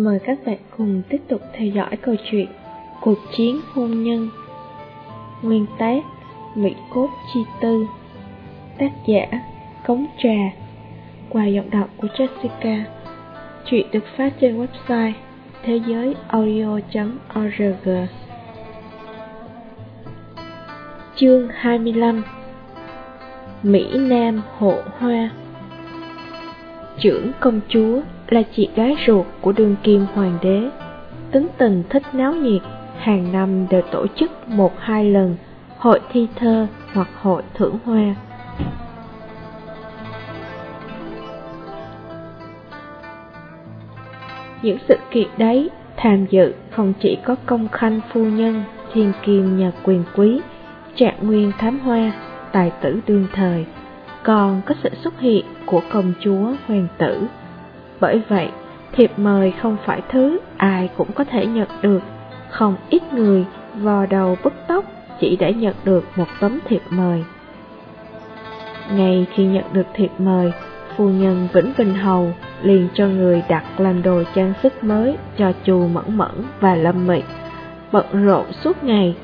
Mời các bạn cùng tiếp tục theo dõi câu chuyện Cuộc chiến hôn nhân. Nguyên tác Mỹ Cốt Chi Tư. Tác giả Cống Trà. Qua giọng đọc của Jessica. Chuyện được phát trên website thế giới audio.org Chương 25 Mỹ Nam Hộ Hoa. Trưởng công chúa là chị gái ruột của đương kim hoàng đế. Tính tình thích náo nhiệt, hàng năm đều tổ chức một hai lần hội thi thơ hoặc hội thưởng hoa. Những sự kiện đấy tham dự không chỉ có công khanh phu nhân, thiên kim nhà quyền quý, trạng nguyên thám hoa, tài tử đương thời, còn có sự xuất hiện của công chúa hoàng tử bởi vậy, thiệp mời không phải thứ ai cũng có thể nhận được, không ít người vò đầu bứt tóc chỉ để nhận được một tấm thiệp mời. Ngay khi nhận được thiệp mời, phu nhân Vĩnh Bình Hầu liền cho người đặt làm đồ trang sức mới cho chù Mẫn Mẫn và Lâm Mị. Bận rộn suốt ngày,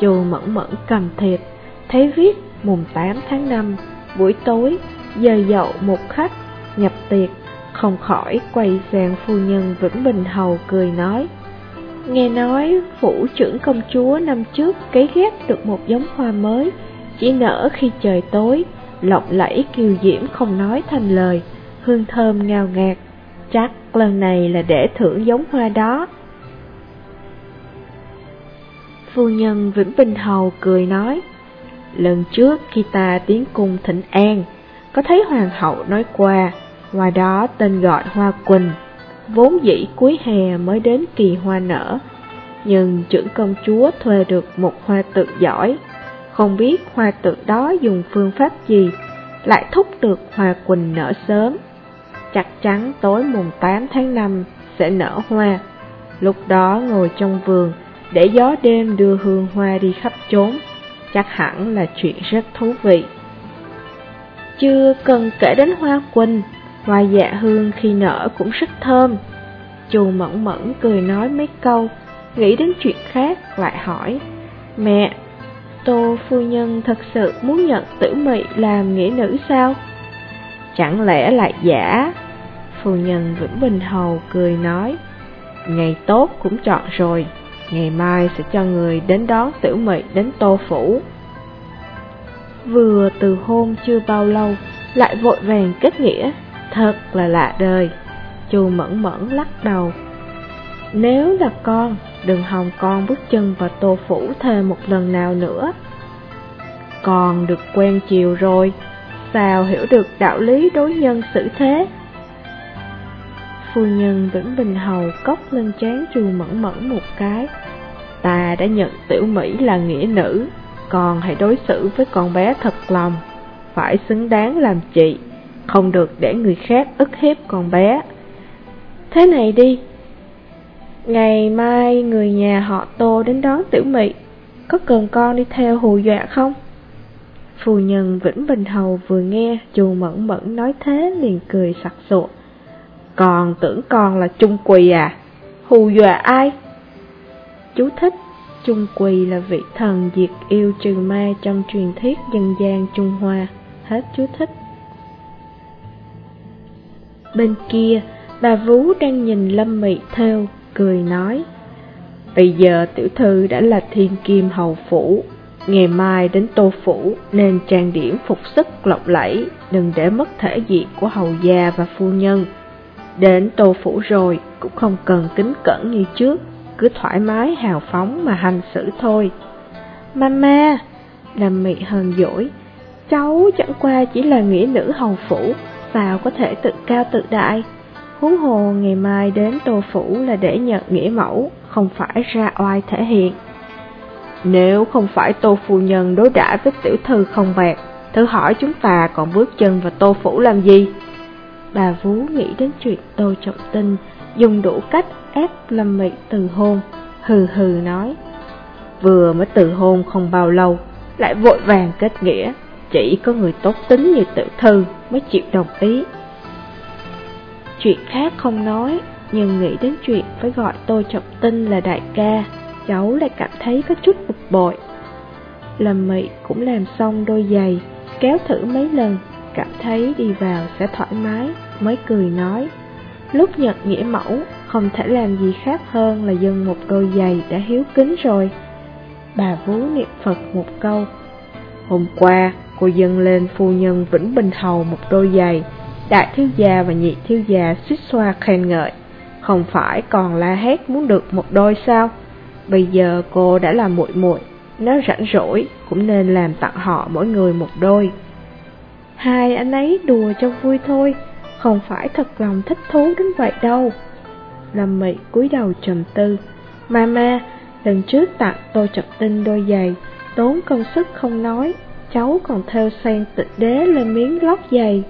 chù Mẫn Mẫn cầm thiệp, thấy viết mùng 8 tháng 5, buổi tối, giờ dậu một khách, nhập tiệc không khỏi quay sang phu nhân Vĩnh Bình Hầu cười nói Nghe nói phủ trưởng công chúa năm trước cấy ghép được một giống hoa mới Chỉ nở khi trời tối, lộng lẫy kiều diễm không nói thành lời Hương thơm ngào ngạt, chắc lần này là để thưởng giống hoa đó. Phu nhân Vĩnh Bình Hầu cười nói Lần trước khi ta tiến cung thịnh an Có thấy hoàng hậu nói qua Ngoài đó tên gọi Hoa Quỳnh, vốn dĩ cuối hè mới đến kỳ hoa nở, nhưng trưởng công chúa thuê được một hoa tượng giỏi, không biết hoa tượng đó dùng phương pháp gì, lại thúc được Hoa Quỳnh nở sớm. Chắc chắn tối mùng 8 tháng 5 sẽ nở hoa, lúc đó ngồi trong vườn để gió đêm đưa hương hoa đi khắp chốn, chắc hẳn là chuyện rất thú vị. Chưa cần kể đến Hoa Quỳnh, Hoa dạ hương khi nở cũng rất thơm. Chù mẫn mẫn cười nói mấy câu, nghĩ đến chuyện khác lại hỏi. Mẹ, Tô phu nhân thật sự muốn nhận tử mị làm nghĩa nữ sao? Chẳng lẽ lại giả? Phu nhân Vĩnh Bình Hầu cười nói. Ngày tốt cũng chọn rồi, ngày mai sẽ cho người đến đón tiểu mị đến Tô Phủ. Vừa từ hôn chưa bao lâu, lại vội vàng kết nghĩa, Thật là lạ đời. Chu mẫn mẫn lắc đầu. Nếu là con Đừng hòng con bước chân vào tô phủ thêm một lần nào nữa. Con được quen chiều rồi Sao hiểu được đạo lý đối nhân xử thế? Phu nhân Vĩnh Bình Hầu cốc lên chán chu mẫn mẫn một cái. Ta đã nhận tiểu Mỹ là nghĩa nữ Con hãy đối xử với con bé thật lòng Phải xứng đáng làm chị không được để người khác ức hiếp con bé. Thế này đi, ngày mai người nhà họ Tô đến đón Tiểu mỹ, có cần con đi theo hù dọa không? Phu nhân Vĩnh Bình Hầu vừa nghe chù mẫn mẫn nói thế liền cười sặc sụa. Còn tưởng con là Trung Quỳ à? Hù dọa ai? Chú thích Trung Quỳ là vị thần diệt yêu trừ ma trong truyền thuyết dân gian Trung Hoa. Hết chú thích. Bên kia, bà Vú đang nhìn Lâm Mị theo, cười nói. Bây giờ tiểu thư đã là thiên kim hầu phủ, ngày mai đến tô phủ nên trang điểm phục sức lộng lẫy, đừng để mất thể diện của hầu gia và phu nhân. Đến tô phủ rồi cũng không cần kính cẩn như trước, cứ thoải mái hào phóng mà hành xử thôi. Mama, làm Mị hờn dỗi, cháu chẳng qua chỉ là nghĩa nữ hầu phủ, sao có thể tự cao tự đại. Huống hồ ngày mai đến Tô Phủ là để nhận nghĩa mẫu, không phải ra oai thể hiện. Nếu không phải Tô Phu Nhân đối đãi với tiểu thư không bạc, thử hỏi chúng ta còn bước chân vào Tô Phủ làm gì? Bà Vú nghĩ đến chuyện Tô Trọng Tinh, dùng đủ cách ép Lâm Mị từ hôn, hừ hừ nói. Vừa mới từ hôn không bao lâu, lại vội vàng kết nghĩa, chỉ có người tốt tính như tiểu thư mới chịu đồng ý. Chuyện khác không nói, nhưng nghĩ đến chuyện phải gọi Tô Trọng Tinh là đại ca, cháu lại cảm thấy có chút bực bội. Lâm Mị cũng làm xong đôi giày, kéo thử mấy lần, cảm thấy đi vào sẽ thoải mái, mới cười nói. Lúc nhật nghĩa mẫu, không thể làm gì khác hơn là dâng một đôi giày đã hiếu kính rồi. Bà vú niệm Phật một câu. Hôm qua, cô dâng lên phu nhân Vĩnh Bình Hầu một đôi giày, đại thiếu gia và nhị thiếu gia suýt xoa khen ngợi. Không phải còn la hét muốn được một đôi sao? Bây giờ cô đã là muội muội, nếu rảnh rỗi cũng nên làm tặng họ mỗi người một đôi. Hai anh ấy đùa cho vui thôi, không phải thật lòng thích thú đến vậy đâu. Lâm Mị cúi đầu trầm tư. Mama, lần trước tặng tôi chập tinh đôi giày, tốn công sức không nói, cháu còn theo sen tịch đế lên miếng lót giày.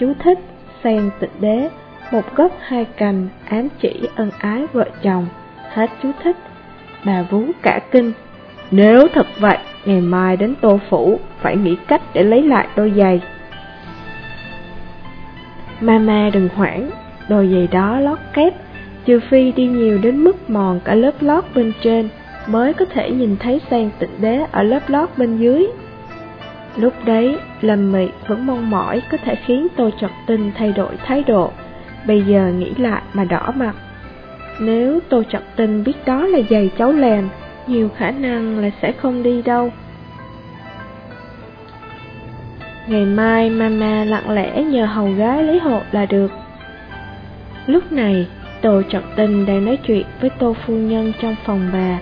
Chú thích sen tịch đế, một gốc hai cành, ám chỉ ân ái vợ chồng. Hết chú thích. Bà vú cả kinh. Nếu thật vậy, ngày mai đến tô phủ, phải nghĩ cách để lấy lại đôi giày. Mama đừng hoảng, đôi giày đó lót kép, trừ phi đi nhiều đến mức mòn cả lớp lót bên trên, mới có thể nhìn thấy sang tịnh đế ở lớp lót bên dưới. Lúc đấy, Lâm Mị vẫn mong mỏi có thể khiến Tô Trọng Tinh thay đổi thái độ, bây giờ nghĩ lại mà đỏ mặt. Nếu Tô Trọng Tinh biết đó là giày cháu làm, nhiều khả năng là sẽ không đi đâu. Ngày mai mama lặng lẽ nhờ hầu gái lấy hộ là được. Lúc này, Tô Trọng Tinh đang nói chuyện với Tô Phu Nhân trong phòng bà.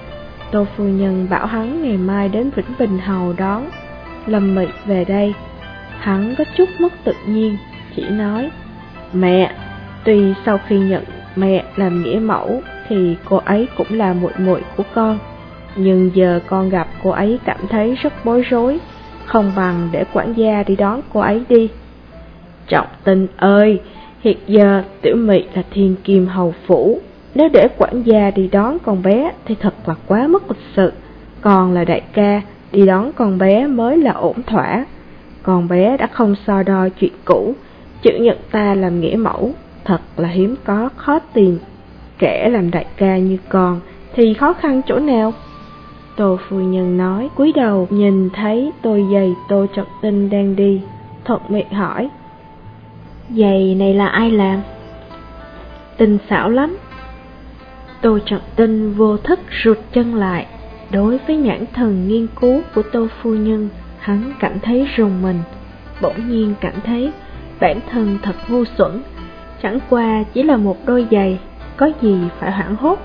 Tô Phu Nhân bảo hắn ngày mai đến Vĩnh Bình Hầu đón. Lâm Mị về đây. Hắn có chút mất tự nhiên, chỉ nói, Mẹ, tuy sau khi nhận mẹ làm nghĩa mẫu thì cô ấy cũng là muội muội của con. Nhưng giờ con gặp cô ấy cảm thấy rất bối rối, không bằng để quản gia đi đón cô ấy đi. Trọng tinh ơi, hiện giờ tiểu mị là thiên kim hầu phủ, nếu để quản gia đi đón con bé thì thật là quá mất lịch sự. Còn là đại ca, đi đón con bé mới là ổn thỏa. Con bé đã không so đo chuyện cũ, chữ nhận ta làm nghĩa mẫu, thật là hiếm có khó tìm. Kẻ làm đại ca như con thì khó khăn chỗ nào? Tô phu nhân nói, cúi đầu nhìn thấy tôi giày tô trọng tinh đang đi, thuận miệng hỏi. Giày này là ai làm? Tinh xảo lắm. Tô trọng tinh vô thức rụt chân lại, đối với nhãn thần nghiên cứu của tô phu nhân, hắn cảm thấy rùng mình, bỗng nhiên cảm thấy bản thân thật ngu xuẩn, chẳng qua chỉ là một đôi giày, có gì phải hoảng hốt.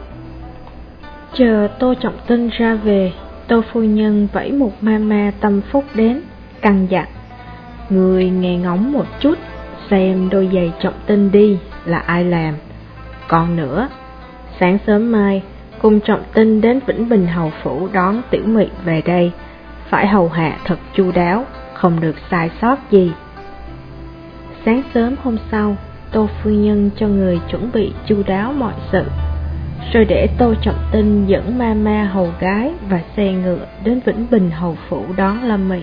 Chờ Tô Trọng Tinh ra về, Tô Phu Nhân vẫy một ma tâm phúc đến, căng dặn. Người nghe ngóng một chút, xem đôi giày Trọng Tinh đi là ai làm. Còn nữa, sáng sớm mai, cùng Trọng Tinh đến Vĩnh Bình Hầu Phủ đón Tiểu Mị về đây, phải hầu hạ thật chu đáo, không được sai sót gì. Sáng sớm hôm sau, Tô Phu Nhân cho người chuẩn bị chu đáo mọi sự rồi để Tô Trọng Tinh dẫn ma ma hầu gái và xe ngựa đến Vĩnh Bình hầu phủ đón Lâm Mị.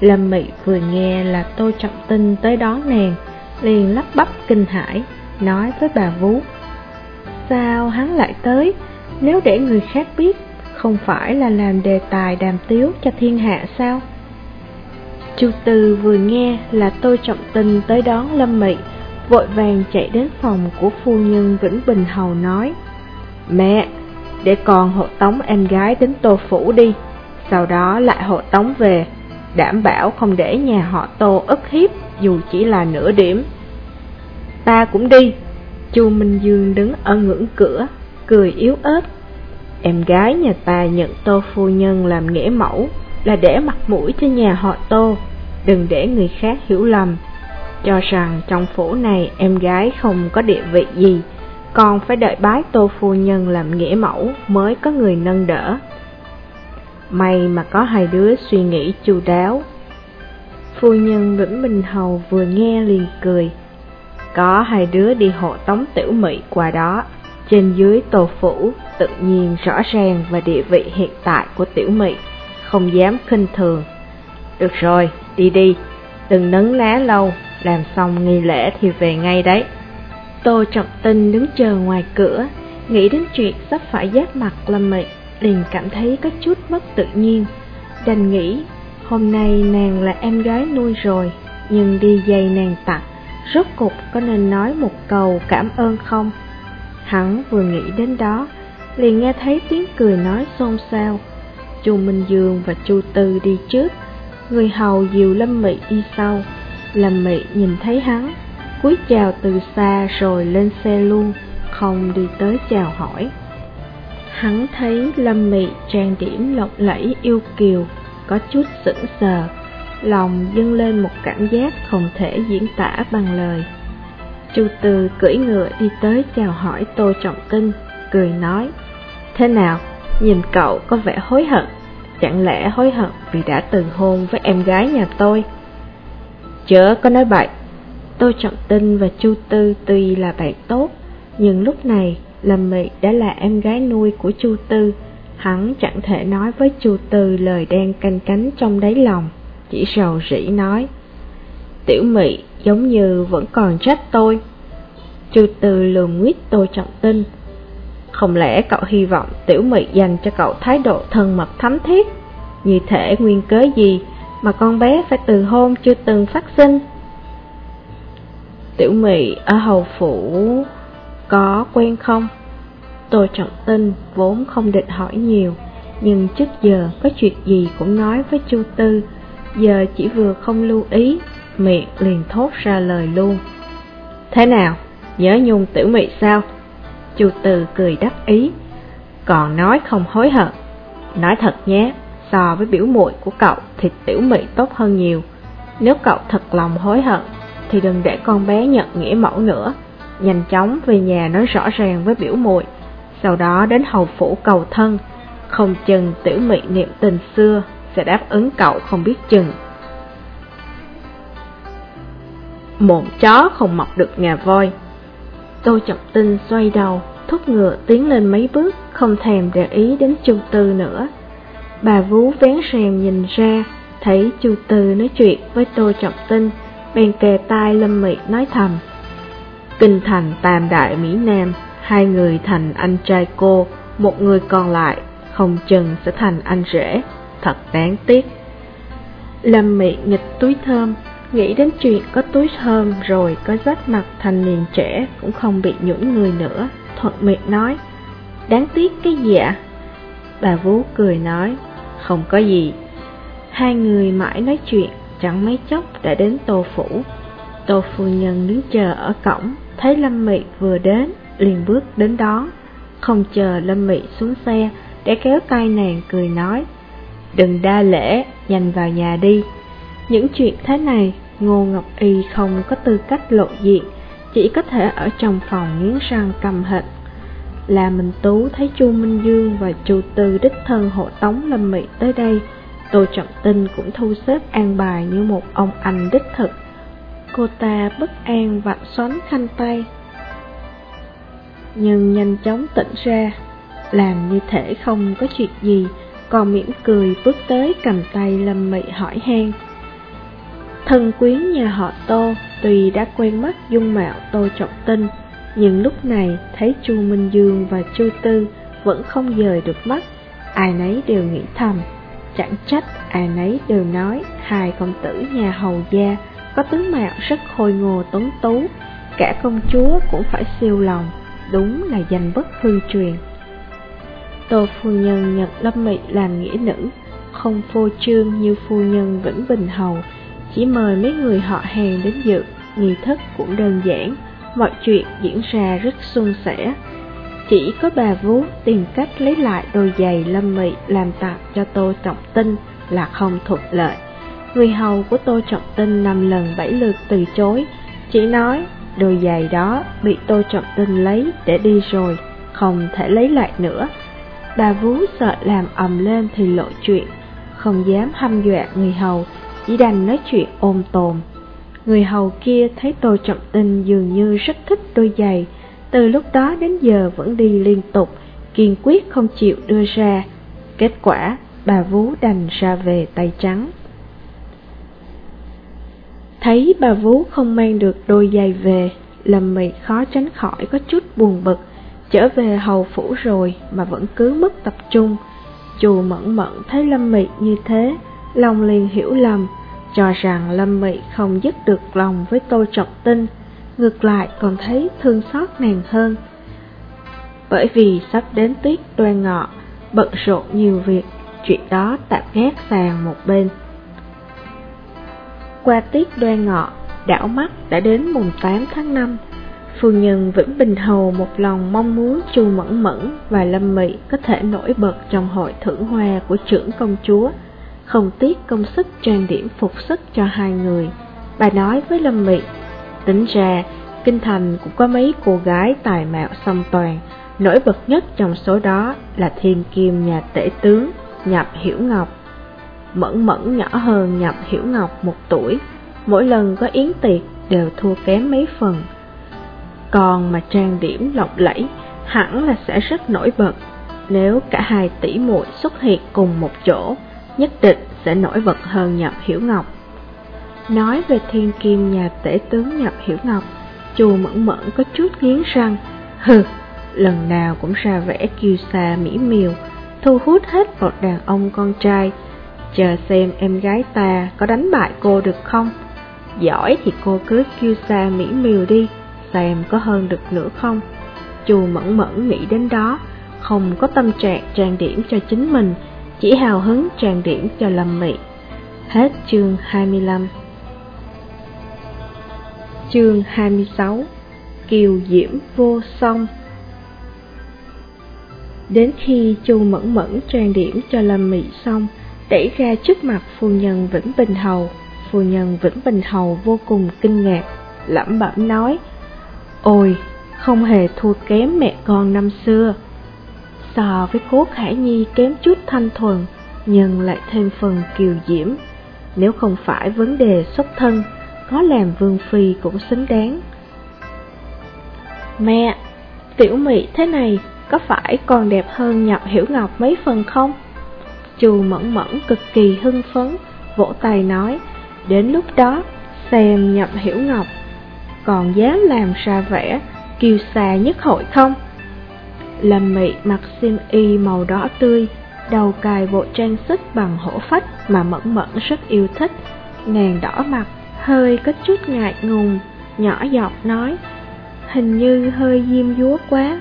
Lâm Mị vừa nghe là Tô Trọng Tinh tới đón nàng, liền lắp bắp kinh hãi, nói với bà Vú. Sao hắn lại tới, nếu để người khác biết, không phải là làm đề tài đàm tiếu cho thiên hạ sao? Chu Từ vừa nghe là Tô Trọng Tinh tới đón Lâm Mị, vội vàng chạy đến phòng của phu nhân Vĩnh Bình Hầu nói. Mẹ, để con hộ tống em gái đến Tô Phủ đi, sau đó lại hộ tống về, đảm bảo không để nhà họ Tô ức hiếp dù chỉ là nửa điểm. Ta cũng đi, Chu Minh Dương đứng ở ngưỡng cửa, cười yếu ớt. Em gái nhà ta nhận Tô Phu Nhân làm nghĩa mẫu là để mặt mũi cho nhà họ Tô, đừng để người khác hiểu lầm, cho rằng trong phủ này em gái không có địa vị gì còn phải đợi bái tô phu nhân làm nghĩa mẫu mới có người nâng đỡ. May mà có hai đứa suy nghĩ chu đáo. Phu nhân Vĩnh Bình Hầu vừa nghe liền cười. Có hai đứa đi hộ tống tiểu mỹ qua đó, trên dưới tô phủ tự nhiên rõ ràng và địa vị hiện tại của tiểu mỹ không dám khinh thường. Được rồi, đi đi, đừng nấn lá lâu, làm xong nghi lễ thì về ngay đấy. Tô Trọng Tinh đứng chờ ngoài cửa, nghĩ đến chuyện sắp phải giáp mặt Lâm Mị, liền cảm thấy có chút mất tự nhiên. Đành nghĩ, hôm nay nàng là em gái nuôi rồi, nhưng đi giày nàng tặng, rốt cục có nên nói một câu cảm ơn không? Hắn vừa nghĩ đến đó, liền nghe thấy tiếng cười nói xôn xao. Chu Minh Dương và Chu Tư đi trước, người hầu dìu Lâm Mị đi sau. Lâm Mị nhìn thấy hắn, cúi chào từ xa rồi lên xe luôn, không đi tới chào hỏi. Hắn thấy Lâm Mị trang điểm lộng lẫy yêu kiều, có chút sững sờ, lòng dâng lên một cảm giác không thể diễn tả bằng lời. Chu Từ cưỡi ngựa đi tới chào hỏi Tô Trọng Tinh, cười nói, Thế nào, nhìn cậu có vẻ hối hận, chẳng lẽ hối hận vì đã từng hôn với em gái nhà tôi? Chớ có nói bậy, Tô Trọng Tinh và Chu Tư tuy là bạn tốt, nhưng lúc này Lâm Mị đã là em gái nuôi của Chu Tư, hắn chẳng thể nói với Chu Tư lời đen canh cánh trong đáy lòng, chỉ sầu rĩ nói. Tiểu Mị giống như vẫn còn trách tôi. Chu Tư lườm nguyết Tô Trọng Tinh. Không lẽ cậu hy vọng Tiểu Mị dành cho cậu thái độ thân mật thắm thiết, như thể nguyên cớ gì mà con bé phải từ hôn chưa từng phát sinh? Tiểu Mị ở hầu phủ có quen không? Tô Trọng Tinh vốn không định hỏi nhiều, nhưng trước giờ có chuyện gì cũng nói với Chu Tư, giờ chỉ vừa không lưu ý, miệng liền thốt ra lời luôn. Thế nào, nhớ nhung tiểu mị sao? Chu Tư cười đắc ý, còn nói không hối hận. Nói thật nhé, so với biểu muội của cậu thì tiểu mị tốt hơn nhiều. Nếu cậu thật lòng hối hận, thì đừng để con bé nhận nghĩa mẫu nữa. Nhanh chóng về nhà nói rõ ràng với biểu muội sau đó đến hầu phủ cầu thân, không chừng tiểu mị niệm tình xưa sẽ đáp ứng cậu không biết chừng. Mộn chó không mọc được ngà voi. Tô Trọng Tinh xoay đầu, thúc ngựa tiến lên mấy bước, không thèm để ý đến Chu Tư nữa. Bà vú vén rèm nhìn ra, thấy Chu Tư nói chuyện với Tô Trọng Tinh, bèn kề tai Lâm Mị nói thầm. Kinh thành tam đại Mỹ Nam hai người thành anh trai cô, một người còn lại không chừng sẽ thành anh rể, thật đáng tiếc. Lâm Mị nghịch túi thơm, nghĩ đến chuyện có túi thơm rồi có rách mặt thành niên trẻ cũng không bị nhũng người nữa, thuận miệng nói, đáng tiếc cái gì ạ? Bà Vú cười nói, không có gì. Hai người mãi nói chuyện, chẳng mấy chốc đã đến tô phủ. Tô phu nhân đứng chờ ở cổng, thấy Lâm Mị vừa đến, liền bước đến đó, không chờ Lâm Mị xuống xe để kéo tay nàng cười nói, đừng đa lễ, nhanh vào nhà đi. Những chuyện thế này, Ngô Ngọc Y không có tư cách lộ diện, chỉ có thể ở trong phòng nghiến răng cầm hận. Là Minh Tú thấy Chu Minh Dương và Chu Tư đích thân hộ tống Lâm Mị tới đây, Tô Trọng Tinh cũng thu xếp an bài như một ông anh đích thực. Cô ta bất an vặn xoắn khanh tay, nhưng nhanh chóng tỉnh ra, làm như thể không có chuyện gì, còn mỉm cười bước tới cầm tay Lâm Mị hỏi han. Thân quyến nhà họ Tô tuy đã quen mắt dung mạo Tô Trọng Tinh, nhưng lúc này thấy Chu Minh Dương và Chu Tư vẫn không dời được mắt, ai nấy đều nghĩ thầm. Chẳng trách ai nấy đều nói hai công tử nhà hầu gia có tướng mạo rất khôi ngô tuấn tú, cả công chúa cũng phải siêu lòng đúng là danh bất hư truyền. Tô phu nhân nhận Lâm Mị làm nghĩa nữ, không phô trương như phu nhân Vĩnh Bình Hầu, chỉ mời mấy người họ hàng đến dự, nghi thức cũng đơn giản, mọi chuyện diễn ra rất suôn sẻ. Chỉ có bà vú tìm cách lấy lại đôi giày Lâm Mị làm tặng cho Tô Trọng Tinh là không thuận lợi. Người hầu của Tô Trọng Tinh năm lần bảy lượt từ chối, chỉ nói Đôi giày đó bị Tô Trọng Tinh lấy để đi rồi, không thể lấy lại nữa. Bà vú sợ làm ầm lên thì lộ chuyện, không dám hăm dọa người hầu, chỉ đành nói chuyện ôm tồn. Người hầu kia thấy Tô Trọng Tinh dường như rất thích đôi giày, từ lúc đó đến giờ vẫn đi liên tục, kiên quyết không chịu đưa ra. Kết quả, bà vú đành ra về tay trắng. Thấy bà vú không mang được đôi giày về, Lâm Mị khó tránh khỏi có chút buồn bực, trở về hầu phủ rồi mà vẫn cứ mất tập trung. Chù mẫn mẫn thấy Lâm Mị như thế, lòng liền hiểu lầm, cho rằng Lâm Mị không dứt được lòng với Tô Trọng Tinh, ngược lại còn thấy thương xót nàng hơn. Bởi vì sắp đến tiết đoan ngọ, bận rộn nhiều việc, chuyện đó tạm gác sang một bên. Qua tiết đoan ngọ, đảo mắt đã đến mùng 8 tháng 5. Phu nhân Vĩnh Bình Hầu một lòng mong muốn Chu Mẫn Mẫn và Lâm Mị có thể nổi bật trong hội thưởng hoa của trưởng công chúa, không tiếc công sức trang điểm phục sức cho hai người. Bà nói với Lâm Mị, tính ra, Kinh Thành cũng có mấy cô gái tài mạo song toàn, nổi bật nhất trong số đó là thiên kim nhà tể tướng Nhập Hiểu Ngọc. Mẫn mẫn nhỏ hơn Nhập Hiểu Ngọc một tuổi, mỗi lần có yến tiệc đều thua kém mấy phần. Còn mà trang điểm lộng lẫy hẳn là sẽ rất nổi bật. Nếu cả hai tỷ muội xuất hiện cùng một chỗ, nhất định sẽ nổi bật hơn Nhập Hiểu Ngọc. Nói về thiên kim nhà tể tướng Nhập Hiểu Ngọc, chù mẫn mẫn có chút nghiến răng, hừ, lần nào cũng ra vẻ kiêu xa mỹ miều, thu hút hết một đàn ông con trai. Chờ xem em gái ta có đánh bại cô được không? Giỏi thì cô cứ kiêu xa mỹ miều đi, xem có hơn được nữa không? Chù mẫn mẫn nghĩ đến đó, không có tâm trạng trang điểm cho chính mình, chỉ hào hứng trang điểm cho Lâm Mị. Hết chương 25 Chương 26 Kiều Diễm vô song Đến khi Chu Mẫn Mẫn trang điểm cho Lâm Mị xong, đẩy ra trước mặt phu nhân Vĩnh Bình Hầu. Phu nhân Vĩnh Bình Hầu vô cùng kinh ngạc, lẩm bẩm nói, Ôi, không hề thua kém mẹ con năm xưa. So với cố Khải Nhi kém chút thanh thuần, nhưng lại thêm phần kiều diễm. Nếu không phải vấn đề xuất thân, có làm vương phi cũng xứng đáng. Mẹ, tiểu mị thế này có phải còn đẹp hơn nhập hiểu ngọc mấy phần không? Chù mẫn mẫn cực kỳ hưng phấn, vỗ tay nói, đến lúc đó xem nhập hiểu ngọc còn dám làm ra vẻ kiêu xà nhất hội không? Lâm mị mặc xiêm y màu đỏ tươi, đầu cài bộ trang sức bằng hổ phách mà mẫn mẫn rất yêu thích. Nàng đỏ mặt, hơi có chút ngại ngùng, nhỏ giọt nói, hình như hơi diêm dúa quá,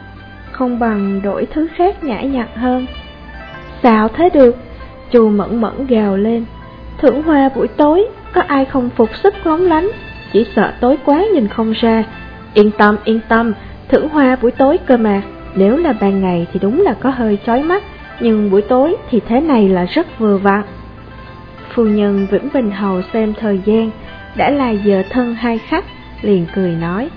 không bằng đổi thứ khác nhã nhặn hơn. Sao thế được? Chù mẫn mẫn gào lên, thưởng hoa buổi tối, có ai không phục sức lóng lánh, chỉ sợ tối quá nhìn không ra. Yên tâm, yên tâm, thưởng hoa buổi tối cơ mà, nếu là ban ngày thì đúng là có hơi chói mắt, nhưng buổi tối thì thế này là rất vừa vặn. Phu nhân Vĩnh Bình Hầu xem thời gian, đã là giờ thân hai khách, liền cười nói,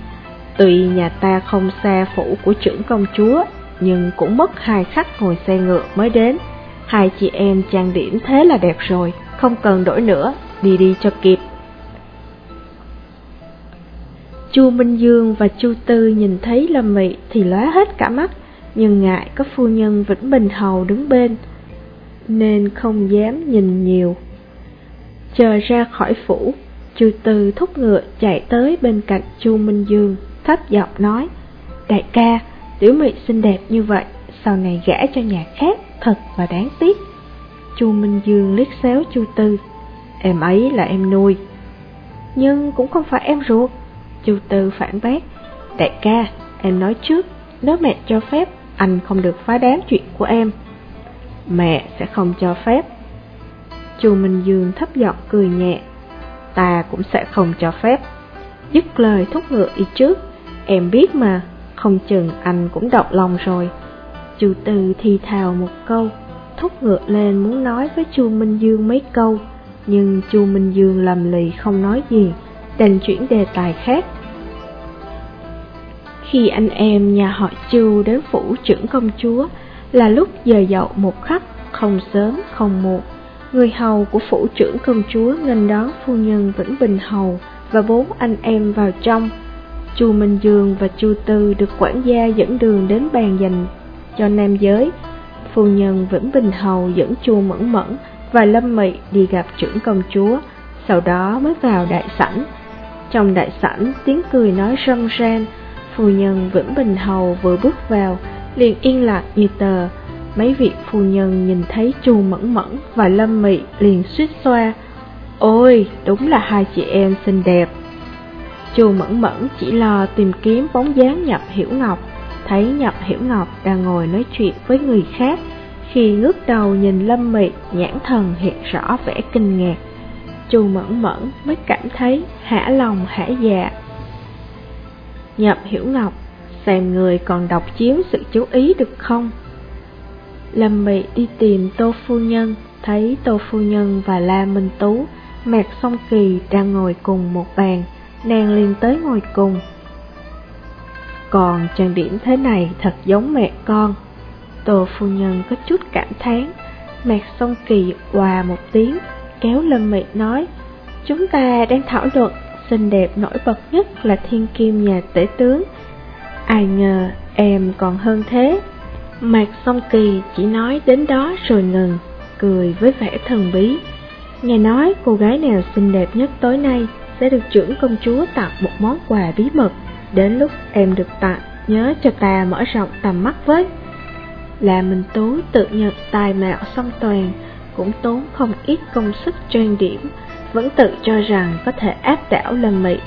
Tuy nhà ta không xa phủ của trưởng công chúa, nhưng cũng mất hai khách ngồi xe ngựa mới đến. Hai chị em trang điểm thế là đẹp rồi, không cần đổi nữa, đi đi cho kịp. Chu Minh Dương và Chu Tư nhìn thấy Lâm Mị thì lóa hết cả mắt, nhưng ngại có phu nhân Vĩnh Bình Hầu đứng bên, nên không dám nhìn nhiều. Chờ ra khỏi phủ, Chu Tư thúc ngựa chạy tới bên cạnh Chu Minh Dương, thấp giọng nói, Đại ca, tiểu mị xinh đẹp như vậy, sau này gả cho nhà khác, thật là đáng tiếc. Chu Minh Dương liếc xéo Chu Tư, em ấy là em nuôi. Nhưng cũng không phải em ruột. Chu Tư phản bác, đại ca, em nói trước, nếu mẹ cho phép, anh không được phá đám chuyện của em. Mẹ sẽ không cho phép. Chu Minh Dương thấp giọng cười nhẹ, ta cũng sẽ không cho phép. Dứt lời thúc ngựa đi trước, em biết mà, không chừng anh cũng động lòng rồi. Chu Tư thì thào một câu, thúc ngựa lên muốn nói với Chu Minh Dương mấy câu, nhưng Chu Minh Dương lầm lì không nói gì, đành chuyển đề tài khác. Khi anh em nhà họ Chu đến phủ trưởng công chúa, là lúc giờ dậu một khắc, không sớm không muộn. Người hầu của phủ trưởng công chúa nghênh đón phu nhân Vĩnh Bình Hầu và bốn anh em vào trong. Chu Minh Dương và Chu Tư được quản gia dẫn đường đến bàn dành cho nam giới. Phu nhân Vĩnh Bình Hầu dẫn Chu Mẫn Mẫn và Lâm Mị đi gặp trưởng công chúa, sau đó mới vào đại sảnh. Trong đại sảnh, tiếng cười nói râm ran, phu nhân Vĩnh Bình Hầu vừa bước vào, liền yên lặng như tờ. Mấy vị phu nhân nhìn thấy chu mẫn mẫn và lâm mị liền suýt xoa. Ôi, đúng là hai chị em xinh đẹp. Chu mẫn mẫn chỉ lo tìm kiếm bóng dáng nhập hiểu ngọc, thấy nhập hiểu ngọc đang ngồi nói chuyện với người khác. Khi ngước đầu nhìn lâm mị, nhãn thần hiện rõ vẻ kinh ngạc. Chu mẫn mẫn mới cảm thấy hả lòng hả dạ. Nhập hiểu ngọc, xem người còn đọc chiếu sự chú ý được không? Lâm Mị đi tìm Tô Phu Nhân, thấy Tô Phu Nhân và La Minh Tú, Mạc Song Kỳ đang ngồi cùng một bàn, nàng liền tới ngồi cùng. Còn trang điểm thế này thật giống mẹ con. Tô Phu Nhân có chút cảm thán, Mạc Song Kỳ hòa một tiếng, kéo Lâm Mị nói, chúng ta đang thảo luận xinh đẹp nổi bật nhất là thiên kim nhà tể tướng. Ai ngờ em còn hơn thế. Mạc song kỳ chỉ nói đến đó rồi ngừng, cười với vẻ thần bí. Nghe nói cô gái nào xinh đẹp nhất tối nay sẽ được trưởng công chúa tặng một món quà bí mật. Đến lúc em được tặng, nhớ cho ta mở rộng tầm mắt với. Là mình Tú tự nhận tài mạo song toàn, cũng tốn không ít công sức trang điểm, vẫn tự cho rằng có thể áp đảo Lâm Mị.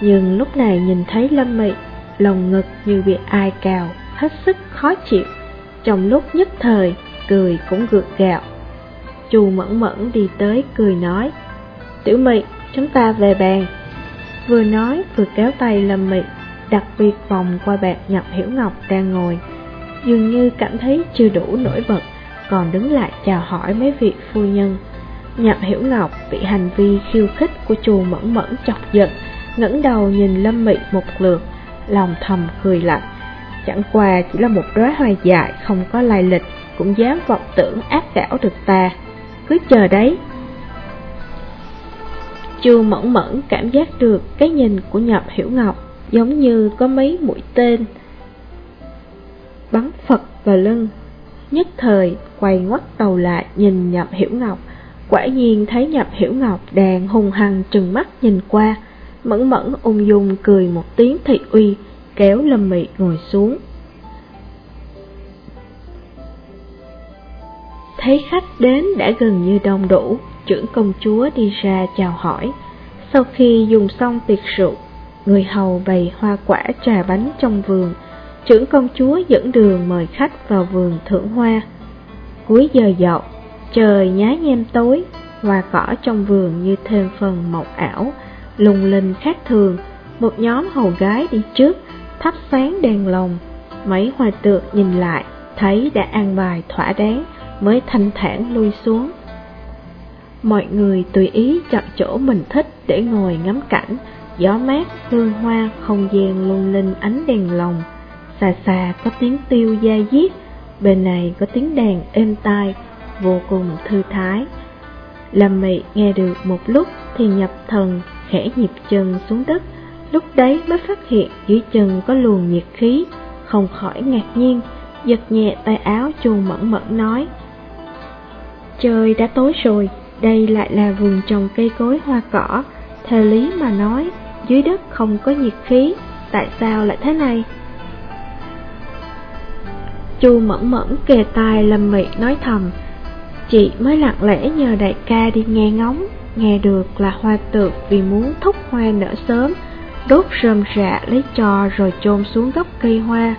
Nhưng lúc này nhìn thấy Lâm Mị, lòng ngực như bị ai cào, hết sức khó chịu. Trong lúc nhất thời, cười cũng gượng gạo. Chu mẫn mẫn đi tới cười nói, Tiểu Mị, chúng ta về bàn. Vừa nói vừa kéo tay Lâm Mị, đặc biệt vòng qua bạc Nhập Hiểu Ngọc đang ngồi. Dường như cảm thấy chưa đủ nổi bật, còn đứng lại chào hỏi mấy vị phu nhân. Nhập Hiểu Ngọc bị hành vi khiêu khích của chù mẫn mẫn chọc giận, ngẩng đầu nhìn Lâm Mị một lượt, lòng thầm cười lạnh. Chẳng qua chỉ là một đóa hoa dại không có lai lịch, cũng dám vọng tưởng áp đảo được ta. Cứ chờ đấy. Chu mẫn mẫn cảm giác được cái nhìn của Nhậm Hiểu Ngọc giống như có mấy mũi tên bắn phật vào lưng. Nhất thời quay ngoắt đầu lại nhìn Nhậm Hiểu Ngọc, quả nhiên thấy Nhậm Hiểu Ngọc đang hung hăng trừng mắt nhìn qua, mẫn mẫn ung dung cười một tiếng thị uy, kéo Lâm Mị ngồi xuống. Thấy khách đến đã gần như đông đủ, trưởng công chúa đi ra chào hỏi. Sau khi dùng xong tiệc rượu, người hầu bày hoa quả trà bánh trong vườn, trưởng công chúa dẫn đường mời khách vào vườn thưởng hoa. Cuối giờ dậu, trời nhá nhem tối, hoa cỏ trong vườn như thêm phần mộng ảo, lung linh khác thường. Một nhóm hầu gái đi trước, thắp sáng đèn lồng. Mấy hoa tượng nhìn lại, thấy đã an bài thỏa đáng, mới thanh thản lui xuống. Mọi người tùy ý chọn chỗ mình thích để ngồi ngắm cảnh, gió mát, hương hoa, không gian lung linh ánh đèn lồng. Xa xa có tiếng tiêu da diết, bên này có tiếng đàn êm tai, vô cùng thư thái. Lâm mị nghe được một lúc thì nhập thần, khẽ nhịp chân xuống đất, lúc đấy mới phát hiện dưới chân có luồng nhiệt khí, không khỏi ngạc nhiên, giật nhẹ tay áo chu mẫn mẫn nói. Trời đã tối rồi, đây lại là vườn trồng cây cối hoa cỏ, theo lý mà nói, dưới đất không có nhiệt khí, tại sao lại thế này? Chu mẫn mẫn kề tai lầm Mị nói thầm, chị mới lặng lẽ nhờ đại ca đi nghe ngóng, nghe được là hoa tược vì muốn thúc hoa nở sớm, đốt rơm rạ lấy cho rồi chôn xuống gốc cây hoa.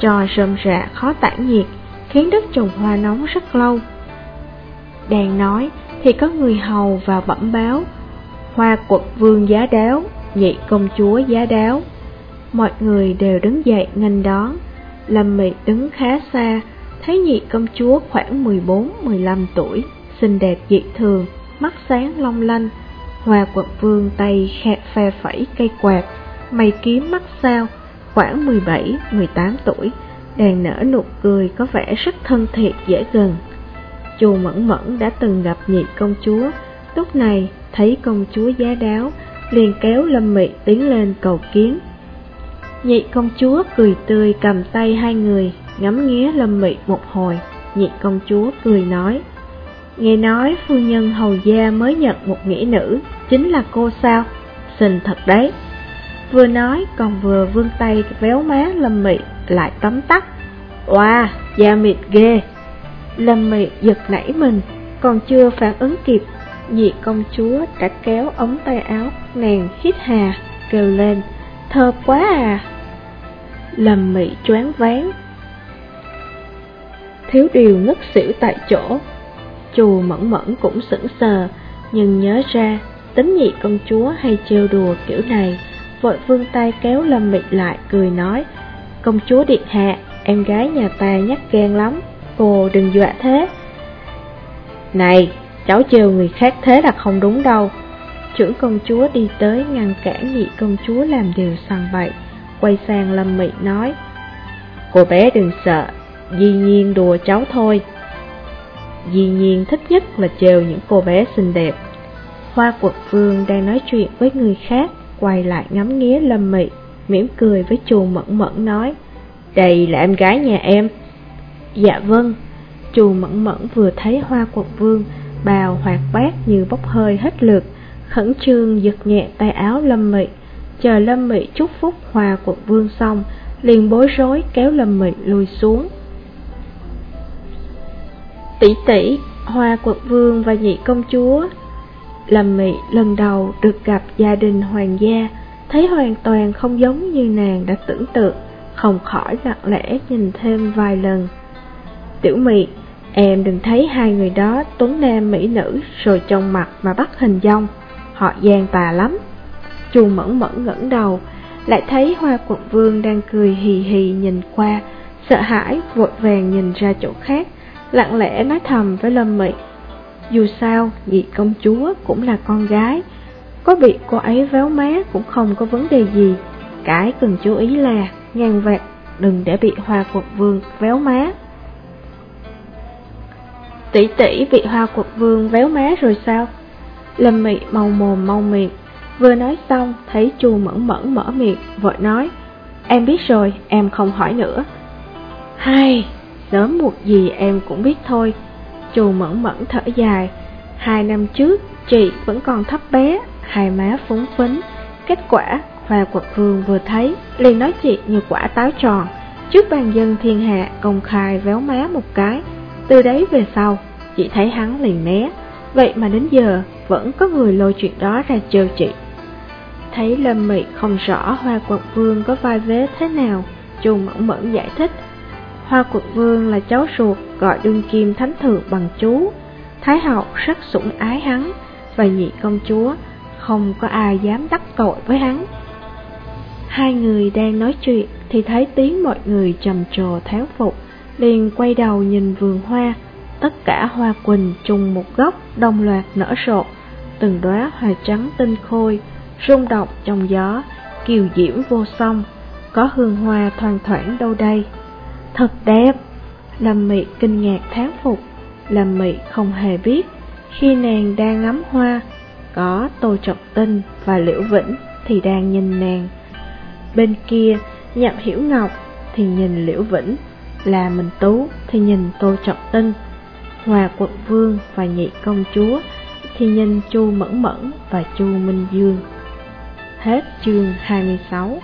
cho rơm rạ khó tản nhiệt, khiến đất trồng hoa nóng rất lâu. Đang nói thì có người hầu vào bẩm báo, hoa quật vương giá đáo, nhị công chúa giá đáo. Mọi người đều đứng dậy nghênh đón. Lâm Mị đứng khá xa, thấy nhị công chúa khoảng 14-15 tuổi, xinh đẹp dị thường, mắt sáng long lanh. Hoa quận vương tay khẽ phe phẩy cây quạt, mày kiếm mắt sao, khoảng 17-18 tuổi, đang nở nụ cười có vẻ rất thân thiện dễ gần. Chù Mẫn Mẫn đã từng gặp nhị công chúa, lúc này thấy công chúa giá đáo, liền kéo Lâm Mị tiến lên cầu kiến. Nhị công chúa cười tươi cầm tay hai người, ngắm nghía Lâm Mị một hồi, nhị công chúa cười nói. Nghe nói phu nhân hầu gia mới nhận một nghĩa nữ, chính là cô sao? xinh thật đấy. Vừa nói còn vừa vươn tay véo má Lâm Mị lại tấm tắt. Wow, da mịt ghê. Lâm Mị giật nảy mình, còn chưa phản ứng kịp, nhị công chúa đã kéo ống tay áo nàng hít hà, kêu lên, thơm quá à. Lâm Mị choáng váng. Thiếu điều ngất xỉu tại chỗ, chù mẫn mẫn cũng sững sờ, nhưng nhớ ra tính nhị công chúa hay trêu đùa kiểu này, vội vươn tay kéo Lâm Mị lại cười nói, công chúa điện hạ, em gái nhà ta nhắc gan lắm, cô đừng dọa thế. Này, cháu trêu người khác thế là không đúng đâu. Trưởng công chúa đi tới ngăn cản nhị công chúa làm điều sằng bậy, quay sang Lâm Mị nói, cô bé đừng sợ, Di Nhiên đùa cháu thôi. Di Nhiên thích nhất là trêu những cô bé xinh đẹp. Hoa quật vương đang nói chuyện với người khác, quay lại ngắm nghía Lâm Mị, mỉm cười với chù mẫn mẫn nói, đây là em gái nhà em. Dạ vâng, chù mẫn mẫn vừa thấy hoa quật vương, bào hoạt bát như bốc hơi hết lượt, khẩn trương giật nhẹ tay áo Lâm Mị, chờ Lâm Mị chúc phúc hoa quật vương xong, liền bối rối kéo Lâm Mị lùi xuống. Tỷ tỷ, hoa quật vương và nhị công chúa Lâm Mị lần đầu được gặp gia đình hoàng gia, thấy hoàn toàn không giống như nàng đã tưởng tượng, không khỏi lặng lẽ nhìn thêm vài lần. Tiểu Mị, em đừng thấy hai người đó tuấn nam mỹ nữ rồi trong mặt mà bắt hình dong, họ gian tà lắm. Chu mẫn mẫn ngẩng đầu, lại thấy hoa quận vương đang cười hì hì nhìn qua, sợ hãi vội vàng nhìn ra chỗ khác, lặng lẽ nói thầm với Lâm Mị. Dù sao, nhị công chúa cũng là con gái, có bị cô ấy véo má cũng không có vấn đề gì. Cái cần chú ý là ngàn vẹt đừng để bị hoa quật vương véo má. Tỷ tỷ bị hoa quật vương véo má rồi sao? Lâm mị màu mồm mau miệng, vừa nói xong thấy chu mẫn mẫn mở miệng, vội nói, em biết rồi, em không hỏi nữa. Hai, sớm một gì em cũng biết thôi. Chù mẫn mẫn thở dài, hai năm trước chị vẫn còn thấp bé, hai má phúng phính, kết quả Hoa quật vương vừa thấy, liền nói chị như quả táo tròn, trước bàn dân thiên hạ công khai véo má một cái. Từ đấy về sau, chị thấy hắn liền né, vậy mà đến giờ vẫn có người lôi chuyện đó ra trêu chị. Thấy Lâm Mị không rõ Hoa Quật Vương có vai vế thế nào, Chu Mẫn Mẫn giải thích. Hoa Quật Vương là cháu ruột gọi đương kim thánh thượng bằng chú, Thái hậu rất sủng ái hắn, và nhị công chúa, không có ai dám đắc tội với hắn. Hai người đang nói chuyện thì thấy tiếng mọi người trầm trồ tháo phục, liền quay đầu nhìn vườn hoa, tất cả hoa quỳnh trùng một góc đồng loạt nở rộ, từng đóa hoa trắng tinh khôi, rung động trong gió, kiều diễm vô song, có hương hoa thoang thoảng đâu đây. Thật đẹp! Lâm Mị kinh ngạc thán phục, Lâm Mị không hề biết, khi nàng đang ngắm hoa, có Tô Trọng Tinh và Liễu Vĩnh thì đang nhìn nàng. Bên kia, Nhậm Hiểu Ngọc thì nhìn Liễu Vĩnh, là Mình Tú thì nhìn Tô Trọng Tinh, Hòa Quận Vương và Nhị Công Chúa thì nhìn Chu Mẫn Mẫn và Chu Minh Dương. Hết chương 26